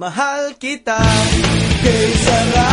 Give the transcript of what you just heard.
Mahal kita. Kaysa lang